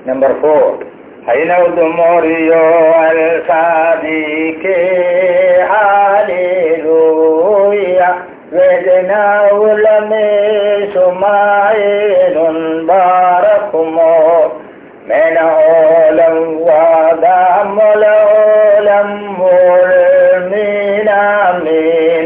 Number four, حينود موريو الصديق هاليلويا vedena ulame sumayin barakumo mena olam wada mola olam mulmina min